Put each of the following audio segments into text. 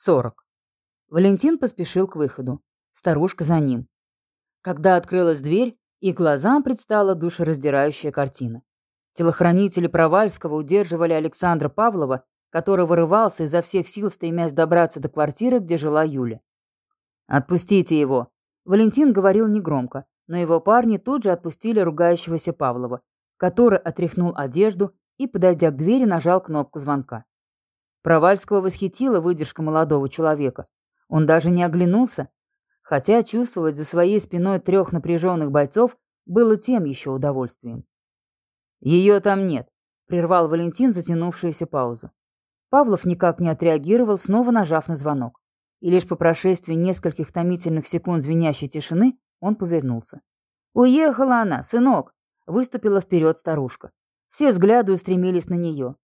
Сорок. Валентин поспешил к выходу. Старушка за ним. Когда открылась дверь, их глазам предстала душераздирающая картина. Телохранители Провальского удерживали Александра Павлова, который вырывался изо всех сил, стремясь добраться до квартиры, где жила Юля. «Отпустите его!» Валентин говорил негромко, но его парни тут же отпустили ругающегося Павлова, который отряхнул одежду и, подойдя к двери, нажал кнопку звонка. Провальского восхитила выдержка молодого человека. Он даже не оглянулся, хотя чувствовать за своей спиной трех напряженных бойцов было тем еще удовольствием. «Ее там нет», — прервал Валентин затянувшуюся паузу. Павлов никак не отреагировал, снова нажав на звонок. И лишь по прошествии нескольких томительных секунд звенящей тишины он повернулся. «Уехала она, сынок!» — выступила вперед старушка. Все взгляды устремились на нее.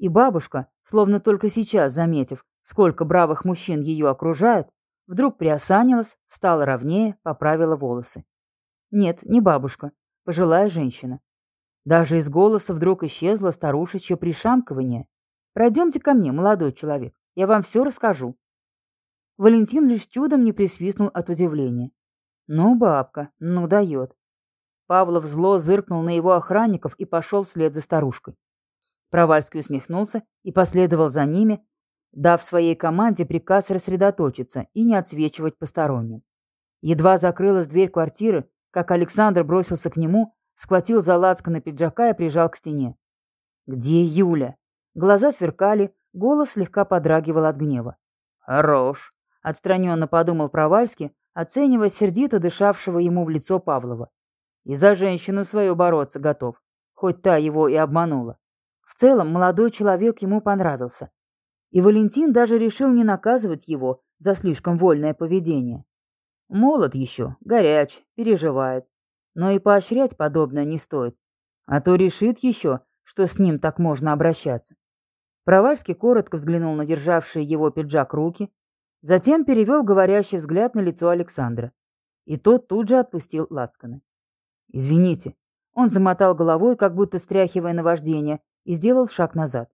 И бабушка, словно только сейчас заметив, сколько бравых мужчин ее окружает, вдруг приосанилась, стала ровнее, поправила волосы. Нет, не бабушка, пожилая женщина. Даже из голоса вдруг исчезло старушечье пришамкивание. «Пройдемте ко мне, молодой человек, я вам все расскажу». Валентин лишь чудом не присвистнул от удивления. «Ну, бабка, ну дает». Павлов зло зыркнул на его охранников и пошел вслед за старушкой. Провальский усмехнулся и последовал за ними, дав своей команде приказ рассредоточиться и не отсвечивать посторонним. Едва закрылась дверь квартиры, как Александр бросился к нему, схватил за на пиджака и прижал к стене. «Где Юля?» Глаза сверкали, голос слегка подрагивал от гнева. «Хорош», — отстраненно подумал Провальский, оценивая сердито дышавшего ему в лицо Павлова. «И за женщину свою бороться готов, хоть та его и обманула. В целом, молодой человек ему понравился. И Валентин даже решил не наказывать его за слишком вольное поведение. Молод еще, горяч, переживает. Но и поощрять подобное не стоит. А то решит еще, что с ним так можно обращаться. Провальский коротко взглянул на державшие его пиджак руки, затем перевел говорящий взгляд на лицо Александра. И тот тут же отпустил лацканы. «Извините». Он замотал головой, как будто стряхивая наваждение, и сделал шаг назад.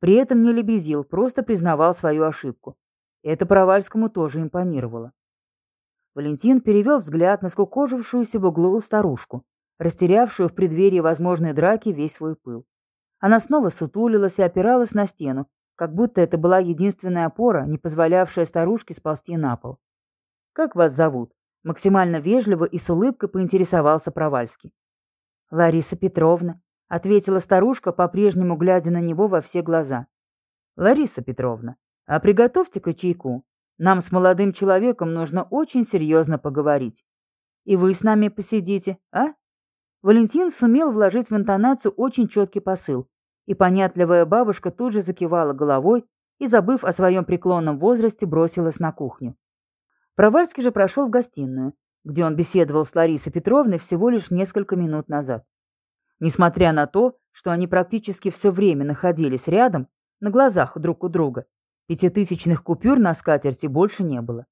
При этом не лебезил, просто признавал свою ошибку. Это Провальскому тоже импонировало. Валентин перевел взгляд на скукожившуюся в углу старушку, растерявшую в преддверии возможной драки весь свой пыл. Она снова сутулилась и опиралась на стену, как будто это была единственная опора, не позволявшая старушке сползти на пол. «Как вас зовут?» Максимально вежливо и с улыбкой поинтересовался Провальский. «Лариса Петровна», — ответила старушка, по-прежнему глядя на него во все глаза. «Лариса Петровна, а приготовьте-ка чайку. Нам с молодым человеком нужно очень серьезно поговорить. И вы с нами посидите, а?» Валентин сумел вложить в интонацию очень четкий посыл, и понятливая бабушка тут же закивала головой и, забыв о своем преклонном возрасте, бросилась на кухню. Провальский же прошел в гостиную, где он беседовал с Ларисой Петровной всего лишь несколько минут назад. Несмотря на то, что они практически все время находились рядом, на глазах друг у друга, пятитысячных купюр на скатерти больше не было.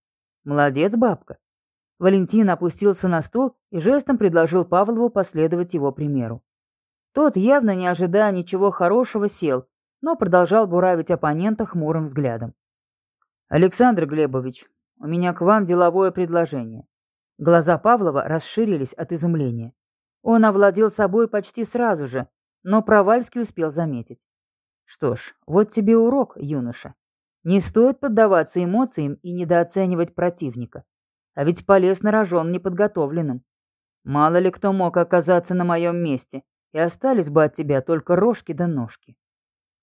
Молодец, бабка. Валентин опустился на стул и жестом предложил Павлову последовать его примеру. Тот, явно не ожидая ничего хорошего, сел, но продолжал буравить оппонента хмурым взглядом. «Александр Глебович, у меня к вам деловое предложение». Глаза Павлова расширились от изумления. Он овладел собой почти сразу же, но Провальский успел заметить. Что ж, вот тебе урок, юноша. Не стоит поддаваться эмоциям и недооценивать противника. А ведь полез на рожон неподготовленным. Мало ли кто мог оказаться на моем месте, и остались бы от тебя только рожки да ножки.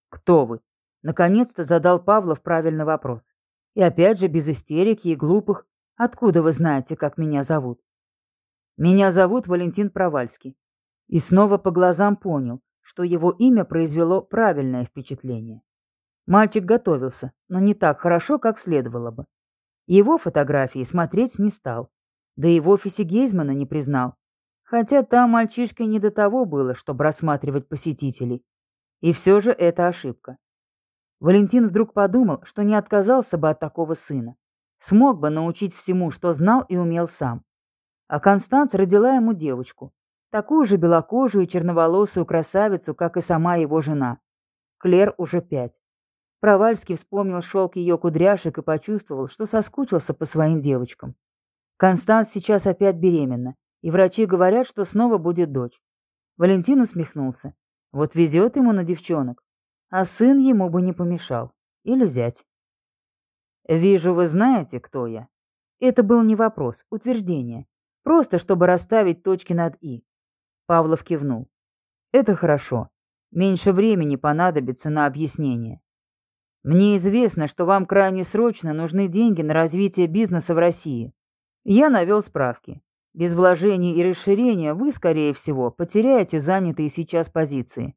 Кто вы? Наконец-то задал Павлов правильный вопрос. И опять же без истерики и глупых. Откуда вы знаете, как меня зовут? Меня зовут Валентин Провальский. И снова по глазам понял, что его имя произвело правильное впечатление. Мальчик готовился, но не так хорошо, как следовало бы. Его фотографии смотреть не стал. Да и в офисе Гейзмана не признал. Хотя там мальчишке не до того было, чтобы рассматривать посетителей. И все же это ошибка. Валентин вдруг подумал, что не отказался бы от такого сына. Смог бы научить всему, что знал и умел сам. А Констанц родила ему девочку, такую же белокожую и черноволосую красавицу, как и сама его жена. Клер уже пять. Провальский вспомнил шелк ее кудряшек и почувствовал, что соскучился по своим девочкам. Констанс сейчас опять беременна, и врачи говорят, что снова будет дочь. Валентин усмехнулся. Вот везет ему на девчонок. А сын ему бы не помешал. Или зять. «Вижу, вы знаете, кто я». Это был не вопрос, утверждение. Просто, чтобы расставить точки над «и». Павлов кивнул. «Это хорошо. Меньше времени понадобится на объяснение. Мне известно, что вам крайне срочно нужны деньги на развитие бизнеса в России. Я навел справки. Без вложений и расширения вы, скорее всего, потеряете занятые сейчас позиции.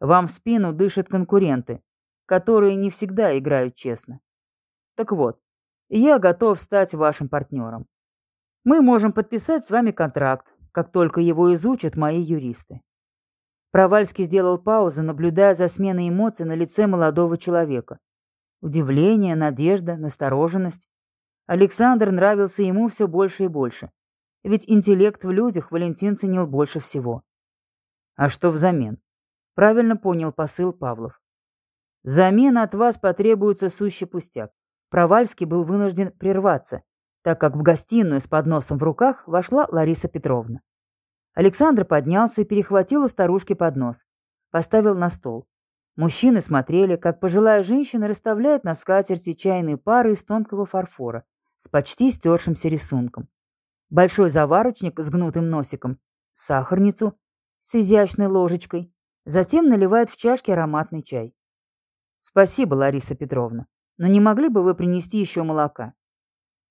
Вам в спину дышат конкуренты, которые не всегда играют честно. Так вот, я готов стать вашим партнером. Мы можем подписать с вами контракт, как только его изучат мои юристы. Провальский сделал паузу, наблюдая за сменой эмоций на лице молодого человека. Удивление, надежда, настороженность. Александр нравился ему все больше и больше. Ведь интеллект в людях Валентин ценил больше всего. А что взамен? Правильно понял посыл Павлов. Взамен от вас потребуется сущий пустяк. Провальский был вынужден прерваться, так как в гостиную с подносом в руках вошла Лариса Петровна. Александр поднялся и перехватил у старушки поднос. Поставил на стол. Мужчины смотрели, как пожилая женщина расставляет на скатерти чайные пары из тонкого фарфора с почти стершимся рисунком. Большой заварочник с гнутым носиком, сахарницу с изящной ложечкой, затем наливает в чашки ароматный чай. «Спасибо, Лариса Петровна, но не могли бы вы принести еще молока?»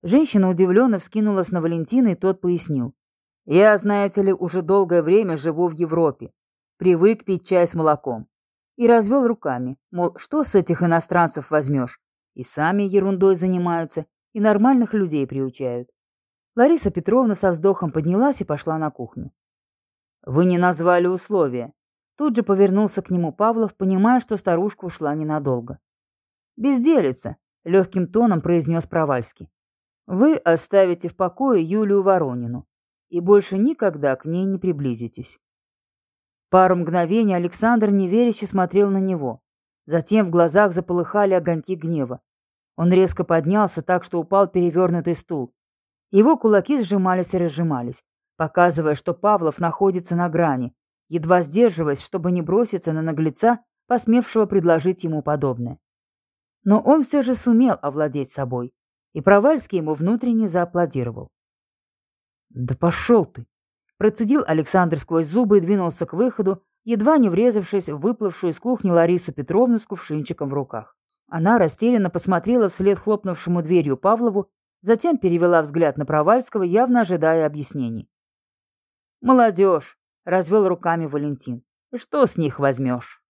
Женщина удивленно вскинулась на Валентина, и тот пояснил. Я, знаете ли, уже долгое время живу в Европе. Привык пить чай с молоком. И развел руками, мол, что с этих иностранцев возьмешь? И сами ерундой занимаются, и нормальных людей приучают. Лариса Петровна со вздохом поднялась и пошла на кухню. «Вы не назвали условия». Тут же повернулся к нему Павлов, понимая, что старушка ушла ненадолго. «Безделица», — легким тоном произнес Провальский. «Вы оставите в покое Юлию Воронину и больше никогда к ней не приблизитесь. Пару мгновений Александр неверяще смотрел на него. Затем в глазах заполыхали огоньки гнева. Он резко поднялся так, что упал перевернутый стул. Его кулаки сжимались и разжимались, показывая, что Павлов находится на грани, едва сдерживаясь, чтобы не броситься на наглеца, посмевшего предложить ему подобное. Но он все же сумел овладеть собой, и Провальский ему внутренне зааплодировал. «Да пошел ты!» Процедил Александр сквозь зубы и двинулся к выходу, едва не врезавшись в выплывшую из кухни Ларису Петровну с кувшинчиком в руках. Она растерянно посмотрела вслед хлопнувшему дверью Павлову, затем перевела взгляд на Провальского, явно ожидая объяснений. «Молодежь!» — развел руками Валентин. «Что с них возьмешь?»